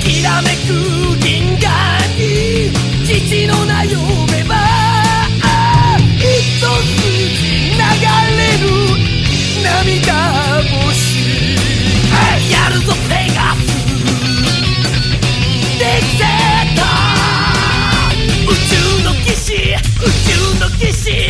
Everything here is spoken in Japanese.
きらめく銀河に父の名呼べばひ一筋流れる涙星やるぞペガスデキセーター宇宙の騎士宇宙の騎士